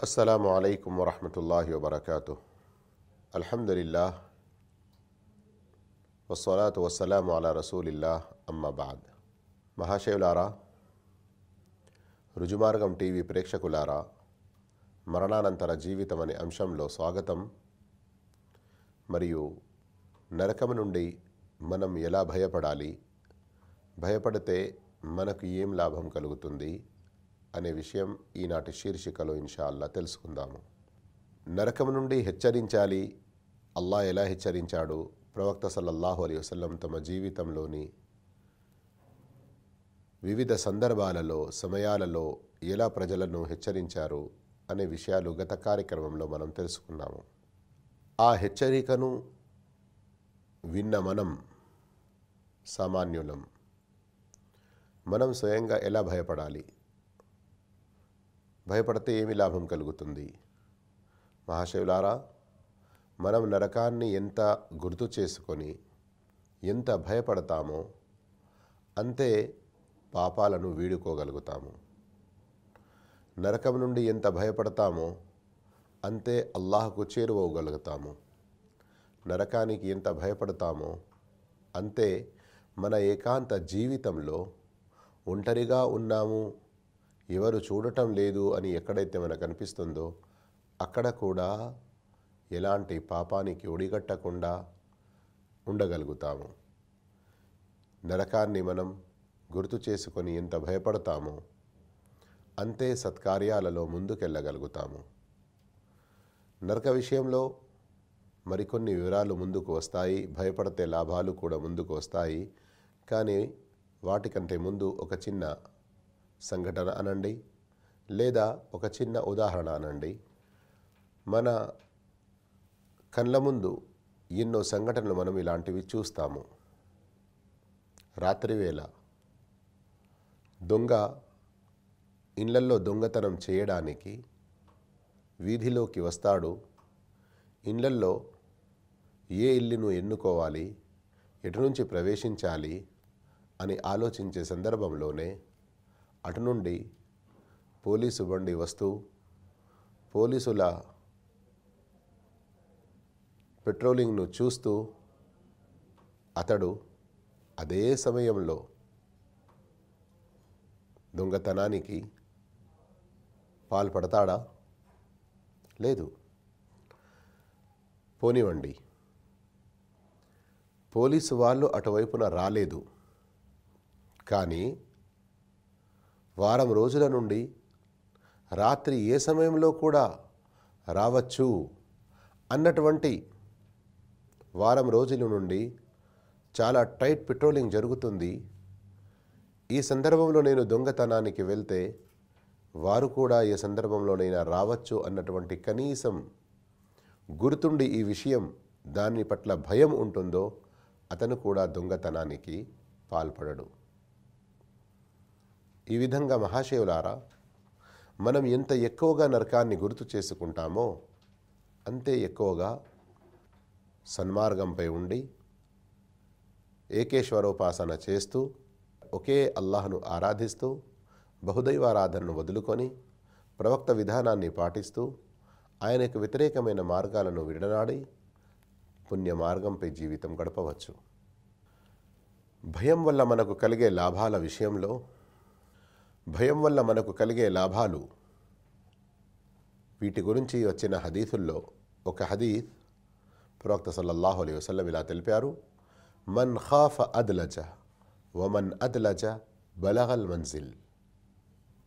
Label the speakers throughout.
Speaker 1: అస్సలాము అలైకు వరహమతుల్లాహి వబర్కాతు అల్హందుల్లా వసలాత్ వస్సలాము అలా రసూలిల్లా అమ్మబాద్ మహాశివులారా రుజుమార్గం టీవీ ప్రేక్షకులారా మరణానంతర జీవితం అనే అంశంలో స్వాగతం మరియు నరకం నుండి మనం ఎలా భయపడాలి భయపడితే మనకు ఏం లాభం కలుగుతుంది అనే విషయం ఈనాటి శీర్షికలో ఇన్షాల్లా తెలుసుకుందాము. నరకం నుండి హెచ్చరించాలి అల్లా ఎలా హెచ్చరించాడు? ప్రవక్త సల్లల్లాహు అలీ వసల్లం తమ జీవితంలోని వివిధ సందర్భాలలో సమయాలలో ఎలా ప్రజలను హెచ్చరించారు అనే విషయాలు గత కార్యక్రమంలో మనం తెలుసుకున్నాము. ఆ హెచ్చరికను విన్న మనం సామాన్యులం. మనం స్వయంగా ఎలా భయపడాలి? భయపడితే ఏమి లాభం కలుగుతుంది? మహాశివులారా మనం నరకాన్ని ఎంత గుర్తు చేసుకొని ఎంత భయపడతామో అంతే పాపాలను వీడుకోగలుగుతాము. నరకం నుండి ఎంత భయపడతామో అంతే అల్లాహకు చేరువగలుగుతాము. నరకానికి ఎంత భయపడతామో అంతే మన ఏకాంత జీవితంలో ఒంటరిగా ఉన్నాము ఎవరు చూడటం లేదు అని ఎక్కడైతే మనకు అనిపిస్తుందో అక్కడ కూడా ఎలాంటి పాపానికి ఒడిగట్టకుండా ఉండగలుగుతాము. నరకాన్ని మనం గుర్తు చేసుకొని ఎంత భయపడతామో అంతే సత్కార్యాలలో ముందుకెళ్ళగలుగుతాము. నరక విషయంలో మరికొన్ని వివరాలు ముందుకు వస్తాయి భయపడితే లాభాలు కూడా ముందుకు వస్తాయి. కానీ వాటికంటే ముందు ఒక చిన్న సంఘటన అనండి. లేదా ఒక చిన్న ఉదాహరణ అనండి. మన కళ్ళ ముందు ఎన్నో సంఘటనలు మనం ఇలాంటివి చూస్తాము. రాత్రివేళ దొంగ ఇళ్ళల్లో దొంగతనం చేయడానికి వీధిలోకి వస్తాడు. ఇళ్ళల్లో ఏ ఇల్లును ఎన్నుకోవాలి ఎటు నుంచి ప్రవేశించాలి అని ఆలోచించే సందర్భంలోనే అటు నుండి పోలీసు బండి వస్తూ పోలీసుల పెట్రోలింగ్ను చూస్తూ అతడు అదే సమయంలో దొంగతనానికి పాల్పడతాడా? లేదు. పోనివ్వండి. పోలీసు వాళ్ళు అటువైపున రాలేదు. కానీ వారం రోజుల నుండి రాత్రి ఏ సమయంలో కూడా రావచ్చు అన్నటువంటి వారం రోజుల నుండి చాలా టైట్ పెట్రోలింగ్ జరుగుతుంది. ఈ సందర్భంలో నేను దొంగతనానికి వెళ్తే వారు కూడా ఏ సందర్భంలోనైనా రావచ్చు అన్నటువంటి కనీసం గుర్తుండి ఈ విషయం దాని పట్ల భయం ఉంటుందో అతను కూడా దొంగతనానికి పాల్పడడు. ఈ విధంగా మహాశివులారా మనం ఎంత ఎక్కువగా నరకాన్ని గుర్తు చేసుకుంటామో అంతే ఎక్కువగా సన్మార్గంపై ఉండి ఏకేశ్వరోపాసన చేస్తూ ఒకే అల్లాహను ఆరాధిస్తూ బహుదైవారాధనను వదులుకొని ప్రవక్త విధానాన్ని పాటిస్తూ ఆయనకు వ్యతిరేకమైన మార్గాలను విడనాడి పుణ్య మార్గంపై జీవితం గడపవచ్చు. భయం వల్ల మనకు కలిగే లాభాల విషయంలో భయం వల్ల మనకు కలిగే లాభాలు. వీటి గురించి వచ్చిన హదీసుల్లో ఒక హదీఫ్ ప్రవక్త సల్లల్లాహు అలైహి వసల్లం ఇలా తెలిపారు. మన్ ఖాఫ అద్లజ వమన్ అద్లజ బలగల్ మన్జిల్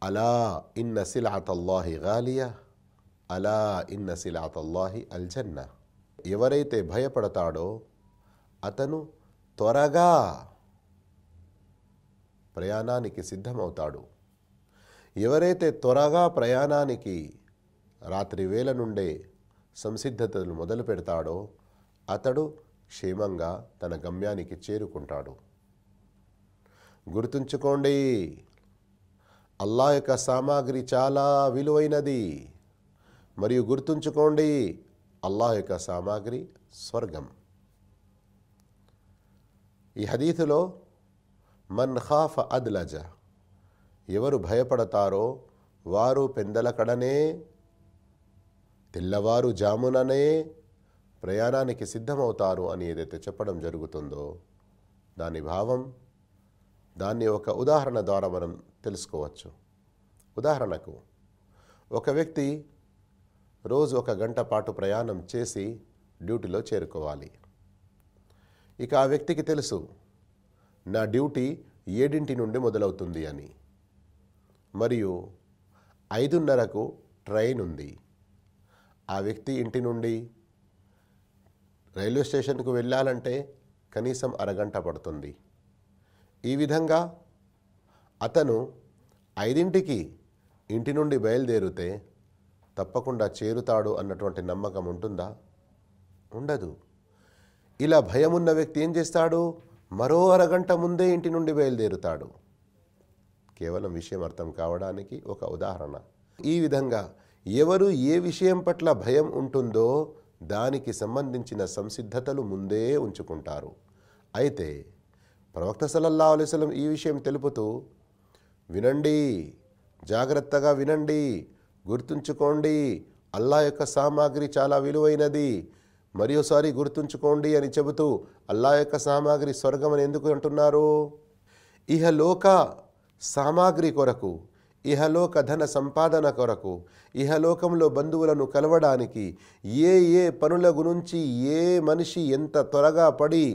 Speaker 1: అలా ఇన్న సిలాతల్లాహి గాలియా అలా ఇన్న సిలాతల్లాహి అల్జన్న. ఎవరైతే భయపడతాడో అతను త్వరగా ప్రయాణానికి సిద్ధమవుతాడు. ఎవరైతే త్వరగా ప్రయాణానికి రాత్రి వేళ నుండే సంసిద్ధతలు మొదలు పెడతాడో అతడు క్షేమంగా తన గమ్యానికి చేరుకుంటాడు. గుర్తుంచుకోండి అల్లా యొక్క సామాగ్రి చాలా విలువైనది. మరియు గుర్తుంచుకోండి అల్లాహ్ యొక్క సామాగ్రి స్వర్గం. ఈ హదీతులో మన్ ఖాఫ్ అద్లజ ఎవరు భయపడతారో వారు పెందల కడనే తెల్లవారు జాముననే ప్రయాణానికి సిద్ధమవుతారు అని ఏదైతే చెప్పడం జరుగుతుందో దాని భావం దాన్ని ఒక ఉదాహరణ ద్వారా మనం తెలుసుకోవచ్చు. ఉదాహరణకు ఒక వ్యక్తి రోజు ఒక గంట పాటు ప్రయాణం చేసి డ్యూటీలో చేరుకోవాలి. ఇక ఆ వ్యక్తికి తెలుసు నా డ్యూటీ ఏడింటి నుండి మొదలవుతుంది అని. మరియు ఐదున్నరకు ట్రైన్ ఉంది. ఆ వ్యక్తి ఇంటి నుండి రైల్వే స్టేషన్కు వెళ్ళాలంటే కనీసం అరగంట పడుతుంది. ఈ విధంగా అతను ఐదింటికి ఇంటి నుండి బయలుదేరితే తప్పకుండా చేరుతాడు అన్నటువంటి నమ్మకం ఉంటుందా? ఉండదు. ఇలా భయం ఉన్న వ్యక్తి ఏం చేస్తాడు? మరో అరగంట ముందే ఇంటి నుండి బయలుదేరుతాడు. కేవలం విషయం అర్థం కావడానికి ఒక ఉదాహరణ. ఈ విధంగా ఎవరు ఏ విషయం పట్ల భయం ఉంటుందో దానికి సంబంధించిన సంసిద్ధతలు ముందే ఉంచుకుంటారు. అయితే ప్రవక్త సలల్లా అలైవలం ఈ విషయం తెలుపుతూ వినండి జాగ్రత్తగా వినండి గుర్తుంచుకోండి అల్లా యొక్క సామాగ్రి చాలా విలువైనది మరోసారి గుర్తుంచుకోండి అని చెబుతూ అల్లా యొక్క సామాగ్రి స్వర్గం అని ఎందుకు అంటున్నారు? ఇహలోక సామాగ్రి కొరకు ఇహలోక ధన సంపాదన కొరకు ఇహలోకంలో బంధువులను కలవడానికి ఏ ఏ పనుల గురించి ఏ మనిషి ఎంత త్వరగా పడి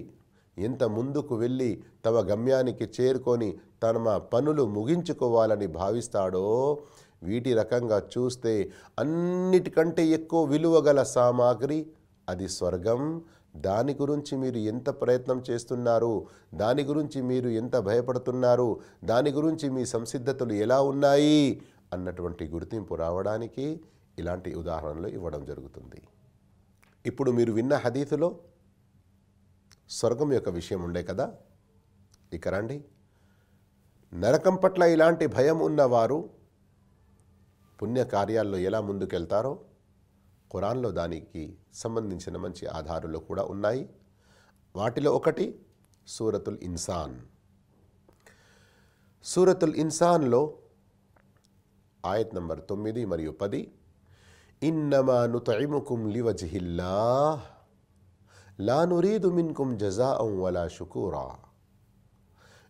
Speaker 1: ఎంత ముందుకు వెళ్ళి తమ గమ్యానికి చేరుకొని తమ పనులు ముగించుకోవాలని భావిస్తాడో వీటి రకంగా చూస్తే అన్నిటికంటే ఎక్కువ విలువ గల సామాగ్రి అది స్వర్గం దాని గురించి మీరు ఎంత ప్రయత్నం చేస్తున్నారు? దాని గురించి మీరు ఎంత భయపడుతున్నారు? దాని గురించి మీ సంసిద్ధతలు ఎలా ఉన్నాయి? అన్నటువంటి గుర్తింపు రావడానికి ఇలాంటి ఉదాహరణలు ఇవ్వడం జరుగుతుంది. ఇప్పుడు మీరు విన్న హదీతులో స్వర్గం యొక్క విషయం ఉండే కదా? ఇక రండి. నరకం పట్ల ఇలాంటి భయం ఉన్నవారు పుణ్యకార్యాల్లో ఎలా ముందుకెళ్తారో ఖురాన్లో దానికి సంబంధించిన మంచి ఆధారాలు కూడా ఉన్నాయి. వాటిలో ఒకటి సూరతుల్ ఇన్సాన్. సూరతుల్ ఇన్సాన్లో ఆయత్ నంబర్ తొమ్మిది మరియు పది ఇన్నమా నుతయిముకుం లివజ్హిల్లా లా నురీదు మిన్కుం జజాఅం వలా షుకూరా.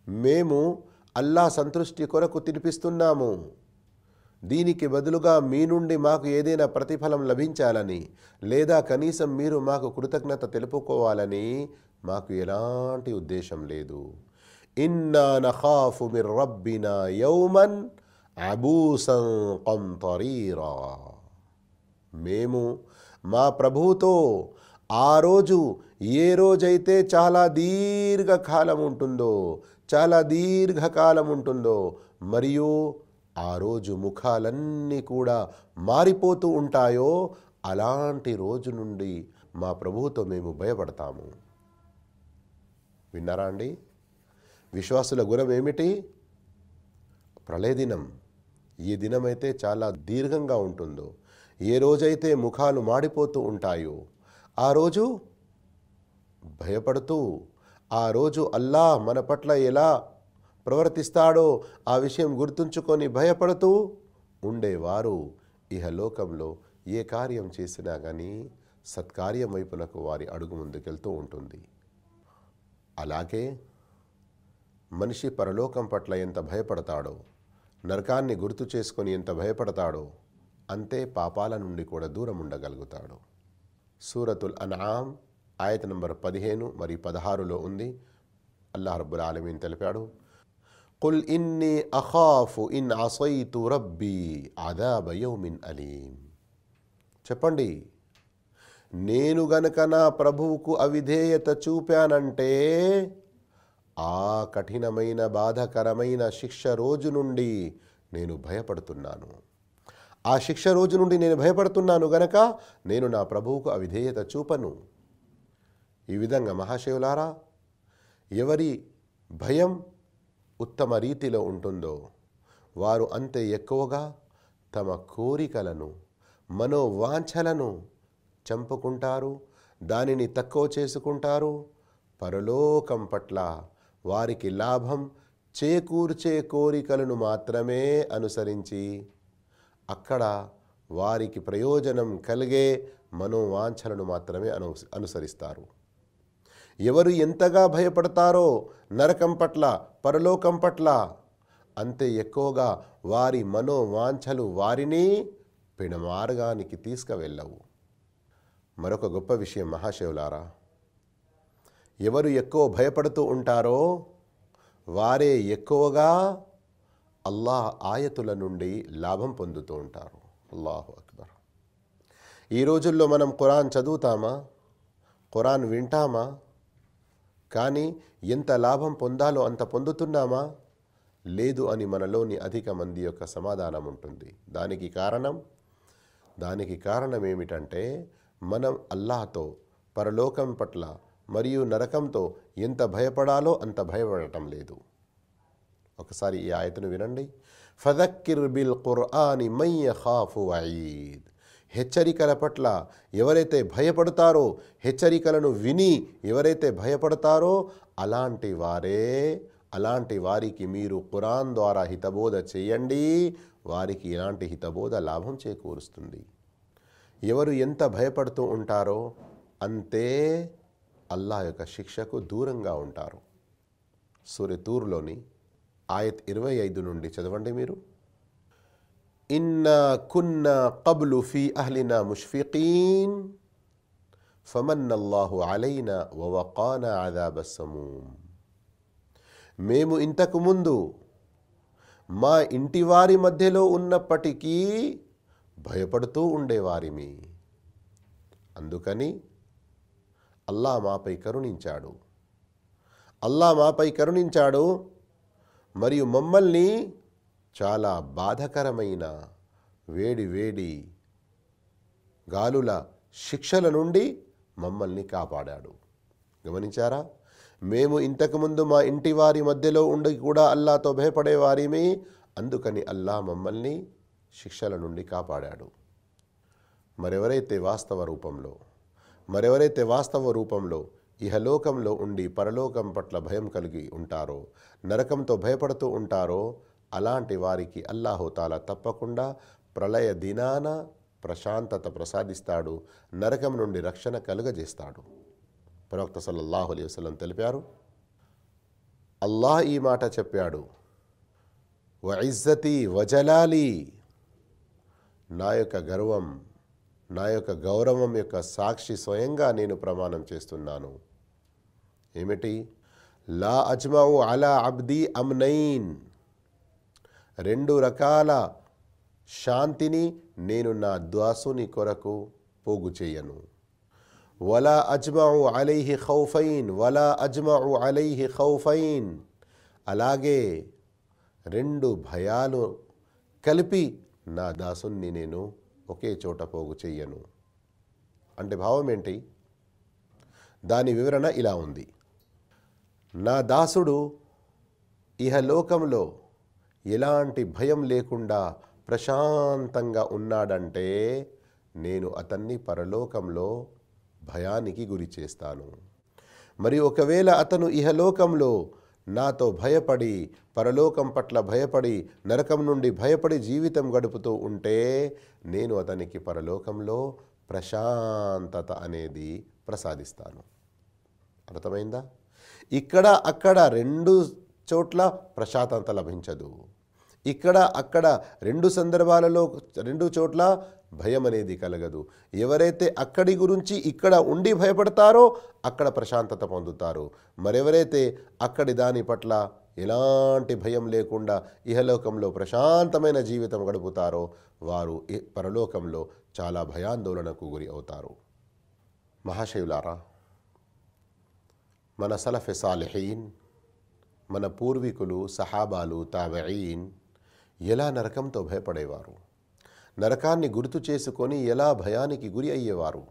Speaker 1: మేము అల్లా సంతృష్టి కొరకు తినిపిస్తున్నాము. దీనికి బదులుగా మీ నుండి మాకు ఏదైనా ప్రతిఫలం లభించాలని లేదా కనీసం మీరు మాకు కృతజ్ఞత తెలుపుకోవాలని మాకు ఎలాంటి ఉద్దేశం లేదు. ఇన్నా నఖాఫు మిర్ రబ్బినా యౌమన్ అబూసం కంతరీరా మేము మా ప్రభువుతో ఆ రోజు ఏ రోజైతే చాలా దీర్ఘకాలం ఉంటుందో చాలా దీర్ఘకాలం ఉంటుందో మరియు ఆ రోజు ముఖాలన్నీ కూడా మారిపోతూ ఉంటాయో? అలాంటి రోజు నుండి మా ప్రభువుతో మేము భయపడతాము. విన్నారా అండి? విశ్వాసుల గుణం ఏమిటి? ప్రళయదినం. ఈ దినమైతే చాలా దీర్ఘంగా ఉంటుందో? ఏ రోజైతే ముఖాలు మాడిపోతూ ఉంటాయో? ఆ రోజు భయపడుతూ ఆ రోజు అల్లా మన పట్ల ఎలా ప్రవర్తిస్తాడో ఆ విషయం గుర్తుంచుకొని భయపడుతూ ఉండేవారు. ఇహలోకంలో ఏ కార్యం చేసినా కానీ సత్కార్యం వైపునకు వారి అడుగు ముందుకెళ్తూ ఉంటుంది. అలాగే మనిషి పరలోకం పట్ల ఎంత భయపడతాడో నరకాన్ని గుర్తు చేసుకొని ఎంత భయపడతాడో అంతే పాపాల నుండి కూడా దూరం ఉండగలుగుతాడు. సూరతుల్ అనామ్ ఆయత నంబర్ పదిహేను మరియు పదహారులో ఉంది. అల్లాహ్ రబ్బుల్ ఆలమీన్ తెలిపాడు కుల్ إني అఖాఫు ఇన్ అసైతు రబ్బీ అదాబ యౌమిన్ అలీం చెప్పండి. నేను గనక నా ప్రభువుకు అవిధేయత చూపానంటే ఆ కఠినమైన బాధకరమైన శిక్ష రోజు నుండి నేను భయపడుతున్నాను. ఆ శిక్ష రోజు నుండి నేను భయపడుతున్నాను గనక నేను నా ప్రభువుకు అవిధేయత చూపను. ఈ విధంగా మహాశివులారా ఎవరి భయం ఉత్తమ రీతిలో ఉంటుందో వారు అంతే ఎక్కువగా తమ కోరికలను మనోవాంఛలను చంపుకుంటారు దానిని తక్కువ చేసుకుంటారు. పరలోకం పట్ల వారికి లాభం చేకూర్చే కోరికలను మాత్రమే అనుసరించి అక్కడ వారికి ప్రయోజనం కలిగే మనోవాంఛలను మాత్రమే అను అనుసరిస్తారు. ఎవరు ఎంతగా భయపడతారో నరకం పట్ల పరలోకం పట్ల. అంతే ఎక్కువగా వారి మనోవాంఛలు వారిని పిణమార్గానికి తీసుకువెళ్ళవు. మరొక గొప్ప విషయం మహాశివులారా ఎవరు ఎక్కువ భయపడుతూ ఉంటారో వారే ఎక్కువగా అల్లాహ్ ఆయతుల నుండి లాభం పొందుతూ ఉంటారు. అల్లాహు అక్బర్. ఈ రోజుల్లో మనం ఖురాన్ చదువుతామా? ఖురాన్ వింటామా? కానీ ఎంత లాభం పొందాలో అంత పొందుతున్నామా? లేదు అని మనలోని అధిక మంది యొక్క సమాధానం ఉంటుంది. దానికి కారణం? దానికి కారణం ఏమిటంటే మనం అల్లాహతో పరలోకం పట్ల మరియు నరకంతో ఎంత భయపడాలో అంత భయపడటం లేదు. ఒకసారి ఈ ఆయతను వినండి. ఫదక్కిర్ బిల్ ఖుర్ఆని మయ్య ఖాఫు వయీద్ హెచ్చరికల పట్ల ఎవరైతే భయపడతారో హెచ్చరికలను విని ఎవరైతే భయపడతారో అలాంటి వారే అలాంటి వారికి మీరు ఖురాన్ ద్వారా హితబోధ చేయండి. వారికి ఇలాంటి హితబోధ లాభం చేకూరుస్తుంది. ఎవరు ఎంత భయపడుతూ ఉంటారో అంతే అల్లా యొక్క శిక్షకు దూరంగా ఉంటారు. సూర్యతూరులోని ఆయత్ ఇరవై ఐదు నుండి చదవండి మీరు. ఇన్నా కున్న కబ్లు ఫీ అహ్లినా ముష్ఫికీన్ ఫమన్నల్లాహు అలైనా వవకానా అదాబ సమూమ్ మేము ఇంతకు ముందు మా ఇంటి వారి మధ్యలో ఉన్నప్పటికీ భయపడుతూ ఉండేవారిమి. అందుకని అల్లా మాపై కరుణించాడు. అల్లా మాపై కరుణించాడు మరియు మమ్మల్ని చాలా బాధకరమైన వేడి వేడి గాలుల శిక్షల నుండి మమ్మల్ని కాపాడాడు. గమనించారా? మేము ఇంతకుముందు మా ఇంటి వారి మధ్యలో ఉండి కూడా అల్లాతో భయపడేవారిమి అందుకని అల్లా మమ్మల్ని శిక్షల నుండి కాపాడాడు. మరెవరైతే వాస్తవ రూపంలో మరెవరైతే వాస్తవ రూపంలో ఇహలోకంలో ఉండి పరలోకం పట్ల భయం కలిగి ఉంటారో నరకంతో భయపడుతూ ఉంటారో అలాంటి వారికి అల్లాహోతాల తప్పకుండా ప్రళయ దినాన ప్రశాంతత ప్రసాదిస్తాడు నరకం నుండి రక్షణ కలుగజేస్తాడు. ప్రవక్త సల్లల్లాహు అలైహి తెలిపారు అల్లాహ్ ఈ మాట చెప్పాడు వ వజలాలి నా యొక్క గర్వం నా యొక్క గౌరవం యొక్క సాక్షి స్వయంగా నేను ప్రమాణం చేస్తున్నాను. ఏమిటి? లా అజ్మావు అలా అబ్ది అమ్నైన్ రెండు రకాల శాంతిని నేను నా దాసుని కొరకు పోగు చేయను. వలా అజ్మావు అలైహి ఖౌఫైన్ వలా అజ్మావు అలైహి ఖౌఫైన్. అలాగే రెండు భయాలు కలిపి నా దాసుని నేను ఒకే చోట పోగు చెయ్యను అంటే భావం ఏంటి? దాని వివరణ ఇలా ఉంది. నా దాసుడు ఇహలోకంలో ఎలాంటి భయం లేకుండా ప్రశాంతంగా ఉన్నాడంటే నేను అతన్ని పరలోకంలో భయానికి గురి చేస్తాను. మరి ఒకవేళ అతను ఇహలోకంలో నాతో భయపడి పరలోకం పట్ల భయపడి నరకం నుండి భయపడి జీవితం గడుపుతూ ఉంటే నేను అతనికి పరలోకంలో ప్రశాంతత అనేది ప్రసాదిస్తాను. అర్థమైందా? ఇక్కడ అక్కడ రెండు చోట్ల ప్రశాంతత లభించదు. ఇక్కడ అక్కడ రెండు సందర్భాలలో రెండు చోట్ల భయం అనేది కలగదు. ఎవరైతే అక్కడి గురించి ఇక్కడ ఉండి భయపడతారో అక్కడ ప్రశాంతత పొందుతారు. మరెవరైతే అక్కడి దాని పట్ల ఎలాంటి భయం లేకుండా ఇహలోకంలో ప్రశాంతమైన జీవితం గడుపుతారో వారు పరలోకంలో చాలా భయాందోళనకు గురి అవుతారు. మహాశయులారా మన సలఫెసాలెహీన్ మన పూర్వీకులు సహాబాలు తాబঈన్ ఎలా నరకంతో భయపడేవారు? నరకాన్ని గుర్తు చేసుకొని ఎలా భయానికి గురి అయ్యేవారు?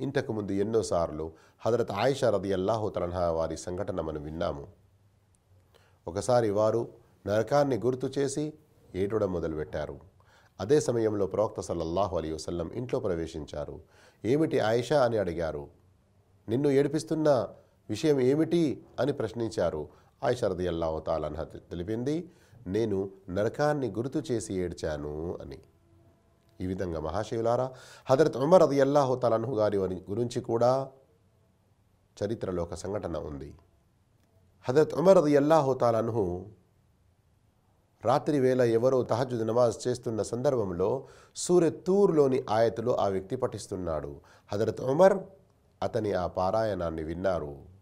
Speaker 1: ఇంతకుముందు ఎన్నోసార్లు హజరత్ ఆయిషా రది అల్లాహు తలహా వారి సంఘటన మనం విన్నాము. ఒకసారి వారు నరకాన్ని గుర్తు చేసి ఏడవడం మొదలుపెట్టారు. అదే సమయంలో ప్రవక్త సల్లల్లాహు అలీ వసల్లం ఇంట్లో ప్రవేశించారు. ఏమిటి ఆయిషా అని అడిగారు. నిన్ను ఏడిపిస్తున్న విషయం ఏమిటి అని ప్రశ్నించారు. ఆయిషా రది అల్లాహు తెలిపింది నేను నరకాన్ని గుర్తు చేసి ఏడ్చాను అని. ఈ విధంగా మహాశివులారా హజరత్ ఉమర్ అది అల్లాహు తలన్హు గారి గురించి కూడా చరిత్రలో ఒక సంఘటన ఉంది. హజరత్ ఉమర్ అది అల్లాహు తాలన్హు రాత్రి వేళ ఎవరో తహజుద్ నమాజ్ చేస్తున్న సందర్భంలో సూర్యతూర్లోని ఆయతులు ఆ వ్యక్తి పఠిస్తున్నాడు. హజరత్ ఉమర్ అతని ఆ పారాయణాన్ని విన్నారు.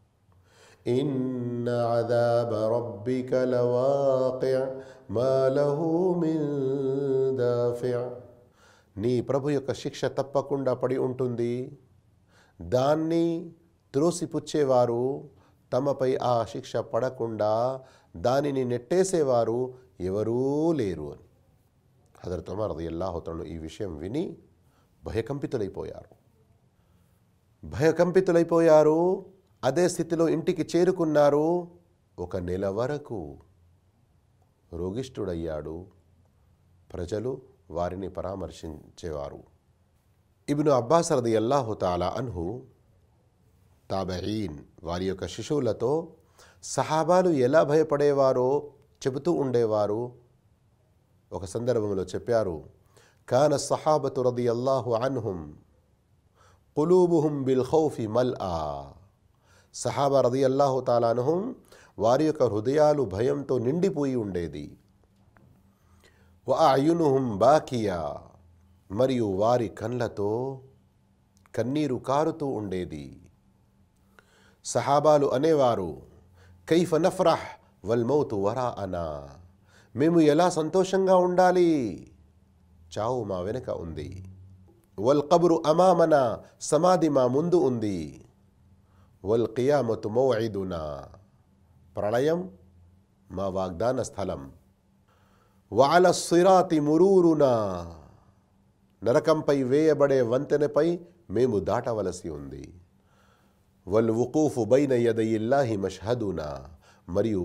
Speaker 1: إن عذاب ربك لواقع ما له من دافع. నీ ప్రభు యొక్క శిక్ష తప్పకుండా పడి ఉంటుంది. దాన్ని త్రోసిపుచ్చేవారు తమపై ఆ శిక్ష పడకుండా దానిని నెట్టేసేవారు ఎవరూ లేరు అని. హజరత్ ఉమర్ రదియల్లాహుతను ఈ విషయం విని భయకంపితులైపోయారు. భయకంపితులైపోయారు. అదే స్థితిలో ఇంటికి చేరుకున్నారు ఒక నెల వరకు. రోగిష్ఠుడయ్యాడు. ప్రజలు వారిని పరామర్శించేవారు. ఇబ్ను అబ్బాస్ రది అల్లాహు తాలా అన్హు తాబయీన్ వారి యొక్క శిశువులతో సహాబాలు ఎలా భయపడేవారో చెబుతూ ఉండేవారు. ఒక సందర్భంలో చెప్పారు కాన సహాబతు రది అల్లాహు అన్హుం కులూబుహుం బిల్ ఖౌఫి మల్ ఆ సహాబా రది అల్లాహు తాలానుహం వారి యొక్క హృదయాలు భయంతో నిండిపోయి ఉండేది. వాయునుహం బాకియా. మరియు వారి కళ్ళతో కన్నీరు కారుతూ ఉండేది. సహాబాలు అనేవారు కైఫ నఫ్రహ్ వల్ మౌతు వరా అనా మేము ఎలా సంతోషంగా ఉండాలి? చావు మా వెనుక ఉంది. వల్ కబురు అమామన సమాధి మా ముందు ఉంది. వల్ కియామతు మౌయిదునా ప్రళయం మా వాగ్దాన స్థలం వాల సిరాతి మురూరునా నరకంపై వేయబడే వంతెనపై మేము దాటవలసి ఉంది వల్ వుకూఫు బైన యదయిల్లాహి మష్హదునా మరియు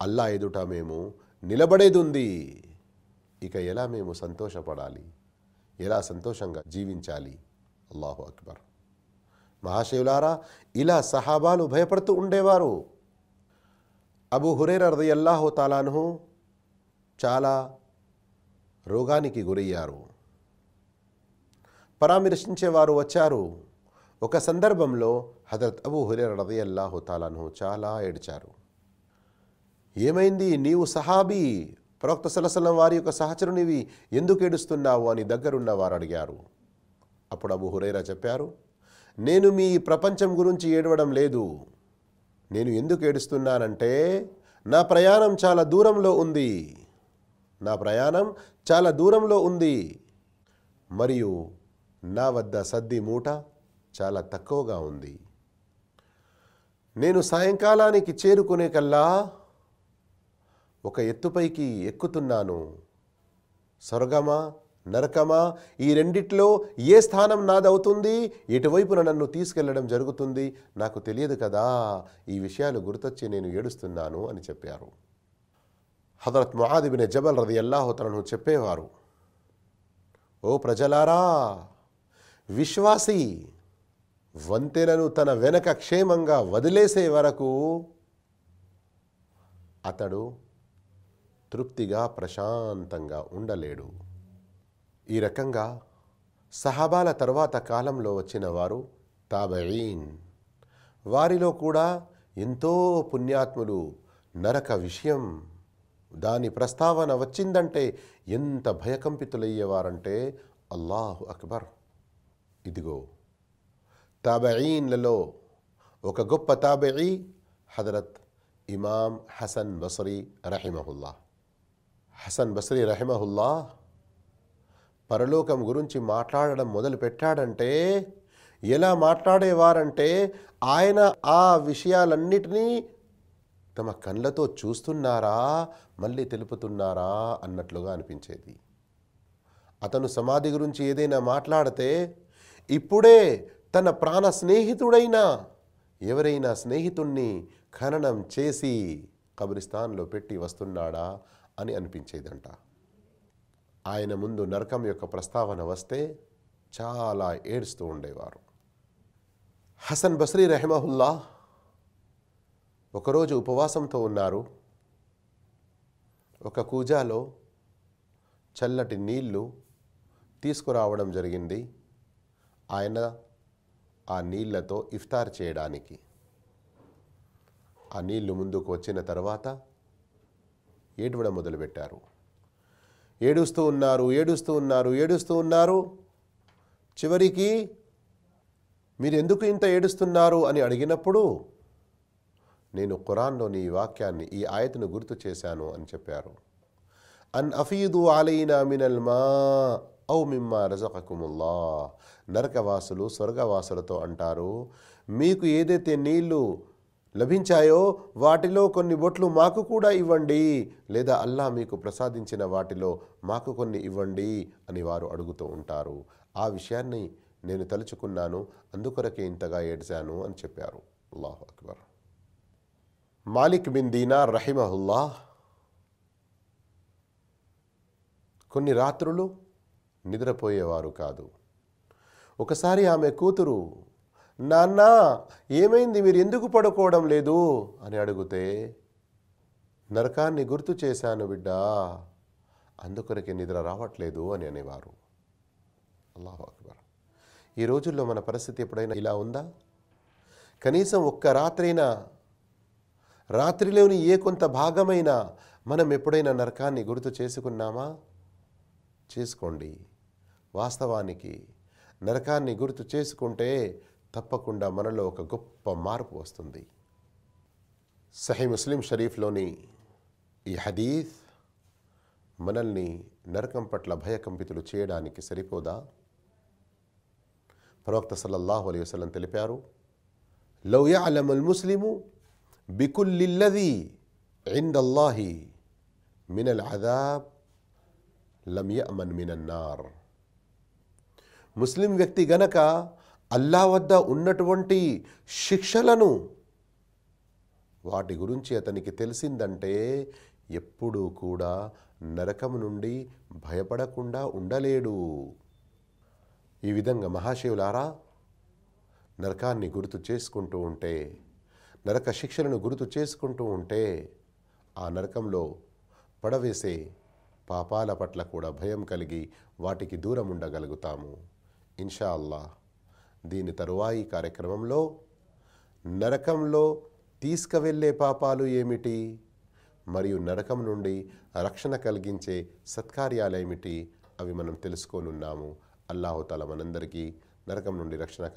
Speaker 1: అల్లా ఎదుట మేము నిలబడేది ఉంది ఇక ఎలా మేము సంతోషపడాలి ఎలా సంతోషంగా జీవించాలి అల్లాహు అక్బర్ మహాశివులారా ఇలా సహాబాలు భయపడుతూ ఉండేవారు. అబు హురేర రదయల్లాహు తాలాను చాలా రోగానికి గురయ్యారు. పరామర్శించేవారు వచ్చారు. ఒక సందర్భంలో హజరత్ అబు హురేర రదయల్లాహు తాలాను చాలా ఏడ్చారు. ఏమైంది? నీవు సహాబీ ప్రవక్త సలసలం వారి యొక్క సహచరునివి ఎందుకు ఏడుస్తున్నావు అని దగ్గరున్న వారు అడిగారు. అప్పుడు అబు హురైరా చెప్పారు నేను మీ ప్రపంచం గురించి ఏడవడం లేదు. నేను ఎందుకు ఏడుస్తున్నానంటే నా ప్రయాణం చాలా దూరంలో ఉంది. నా ప్రయాణం చాలా దూరంలో ఉంది. మరియు నా వద్ద సద్ది మూట చాలా తక్కువగా ఉంది. నేను సాయంకాలానికి చేరుకునే కల్లా ఒక ఎత్తుపైకి ఎక్కుతున్నాను. స్వర్గమా నరకమా? ఈ రెండిట్లో ఏ స్థానం నాదవుతుంది? ఎటువైపున నన్ను తీసుకెళ్ళడం జరుగుతుంది? నాకు తెలియదు కదా. ఈ విషయాలు గుర్తొచ్చి నేను ఏడుస్తున్నాను అని చెప్పారు. హజరత్ ముఆదిబిన్ జబల్ రది అల్లాహోతలను చెప్పేవారు. ఓ ప్రజలారా విశ్వాసి వంతెనను తన వెనక క్షేమంగా వదిలేసే వరకు అతడు తృప్తిగా ప్రశాంతంగా ఉండలేడు. ఈ రకంగా సహాబాల తర్వాత కాలంలో వచ్చిన వారు తాబయీన్ వారిలో కూడా ఎంతో పుణ్యాత్ములు నరక విషయం. దాని ప్రస్తావన వచ్చిందంటే ఎంత భయకంపితులయ్యేవారంటే అల్లాహు అక్బర్. ఇదిగో తాబయీన్లలో ఒక గొప్ప తాబయీ హజరత్ ఇమాం హసన్ బసరీ రహిమహుల్లా. హసన్ బసరీ రహిమహుల్లా పరలోకం గురించి మాట్లాడడం మొదలు పెట్టాడంటే ఎలా మాట్లాడేవారంటే ఆయన ఆ విషయాలన్నిటినీ తమ కళ్ళతో చూస్తున్నారా మళ్ళీ తెలుపుతున్నారా అన్నట్లుగా అనిపించేది. అతను సమాధి గురించి ఏదైనా మాట్లాడితే ఇప్పుడే తన ప్రాణ స్నేహితుడైనా ఎవరైనా స్నేహితుణ్ణి ఖననం చేసి కబ్రిస్తాన్లో పెట్టి వస్తున్నాడా అని అనిపించేదంట. ఆయన ముందు నరకం యొక్క ప్రస్తావన వస్తే చాలా ఏడుస్తూ ఉండేవారు. హసన్ బస్రీ రెహమహుల్లా ఒకరోజు ఉపవాసంతో ఉన్నారు. ఒక కూజాలో చల్లటి నీళ్ళు తీసుకురావడం జరిగింది. ఆయన ఆ నీళ్ళతో ఇఫ్తార్ చేయడానికి. ఆ నీళ్ళు ముందుకు వచ్చిన తర్వాత ఏడవడం మొదలుపెట్టారు. ఏడుస్తూ ఉన్నారు ఏడుస్తూ ఉన్నారు ఏడుస్తూ ఉన్నారు. చివరికి మీరు ఎందుకు ఇంత ఏడుస్తున్నారు అని అడిగినప్పుడు నేను ఖురాన్లోని ఈ వాక్యాన్ని ఈ ఆయతను గుర్తు చేశాను అని చెప్పారు. అన్ అఫీదు ఆలైనా మినల్ మా ఔ మిమ్మా రజకకుముల్లా నరకవాసులు స్వర్గవాసులతో అంటారు మీకు ఏదైతే నీళ్ళు లభించాయో? వాటిలో కొన్ని బొట్లు మాకు కూడా ఇవ్వండి. లేదా అల్లా మీకు ప్రసాదించిన వాటిలో మాకు కొన్ని ఇవ్వండి అని వారు అడుగుతూ ఉంటారు. ఆ విషయాన్ని నేను తలుచుకున్నాను. అందుకొరకే ఇంతగా ఏడ్చాను అని చెప్పారు. అల్లాహు అక్బర్. మాలిక్ బిన్ దీనార్ రహిమహుల్లా కొన్ని రాత్రులు నిద్రపోయేవారు కాదు. ఒకసారి ఆమె కూతురు నాన్న ఏమైంది? మీరు ఎందుకు పడుకోవడం లేదు? అని అడిగితే నరకాన్ని గుర్తు చేశాను బిడ్డా అందుకొరకే నిద్ర రావట్లేదు అని అనేవారు. అల్లాహు అక్బర్. ఈ రోజుల్లో మన పరిస్థితి ఎప్పుడైనా ఇలా ఉందా? కనీసం ఒక్క రాత్రైనా రాత్రిలోని ఏ కొంత భాగమైనా మనం ఎప్పుడైనా నరకాన్ని గుర్తు చేసుకున్నామా? చేసుకోండి. వాస్తవానికి నరకాన్ని గుర్తు చేసుకుంటే తప్పకుండా మనలో ఒక గొప్ప మార్పు వస్తుంది. సహీ ముస్లిం షరీఫ్లోని ఈ హదీఫ్ మనల్ని నరకం పట్ల భయకంపితులు చేయడానికి సరిపోదా? ప్రవక్త సల్లల్లాహు అలైహి వసలం తెలిపారు లౌ యఅలముల్ ముస్లిము బికుల్లిల్లది ఇందల్లాహి మినల్ అదాబ్ లం అమన్ మినన్నార్ ముస్లిం వ్యక్తి గనక అల్లా వద్ద ఉన్నటువంటి శిక్షలను వాటి గురించి అతనికి తెలిసిందంటే ఎప్పుడూ కూడా నరకం నుండి భయపడకుండా ఉండలేడు. ఈ విధంగా మహాశివులారా నరకాన్ని గుర్తు చేసుకుంటూ ఉంటే నరక శిక్షలను గుర్తు చేసుకుంటూ ఉంటే ఆ నరకంలో పడవేసే పాపాల పట్ల కూడా భయం కలిగి వాటికి దూరం ఉండగలుగుతాము. ఇన్షా అల్లా దీని తరువాయి కార్యక్రమంలో నరకంలో తీసుకువెళ్ళే పాపాలు ఏమిటి? మరియు నరకం నుండి రక్షణ కలిగించే సత్కార్యాలేమిటి అవి మనం తెలుసుకోనున్నాము. అల్లాహుతాల మనందరికీ నరకం నుండి రక్షణ